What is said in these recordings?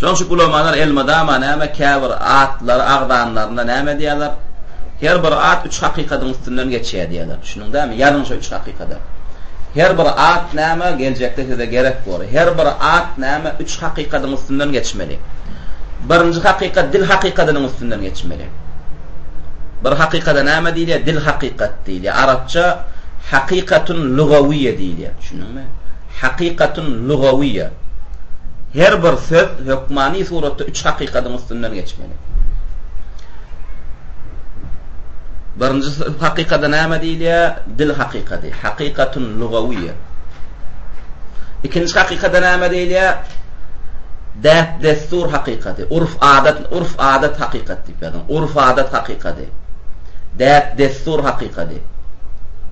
Şonuň üçin ulamalar elmydama näme käbir atlary agzanlarynda näme diýýärler? Her bir at üç hakykatyň üstünden geçýär diýýärler. Düşündiňdämi? Ýazyň şo üç hakykady. Her bir at näme geljekde size gerek bolar. Her bir at näme üç hakykatyň üstünden geçmeli. Birinji hakykat dil hakykatynyň üstünden geçmeli. Bir hakykada näme diýilýär? Dil hakykat diýilýär. Arapça hakykatun lugawiýe diýilýär. Düşündiňmi? Hakykatun lugawyýa, Her bir söz hökmany suratda üç hakykadyň üstünden geçmeli. Birinji hakykada näme diýilýär? Dil hakykady, hakykatun lugawyýa. Ikinji hakykada näme diýilýär? Däp-dessur hakykady, urf-adat, urf-adat hakykat diýip ýazyň, urf-adat hakykady, däp-dessur hakykady.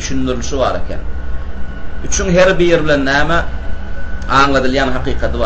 Düşündirilişi bar eken. Üçüň her biri bilen näme aňladylýan hakykaty bar.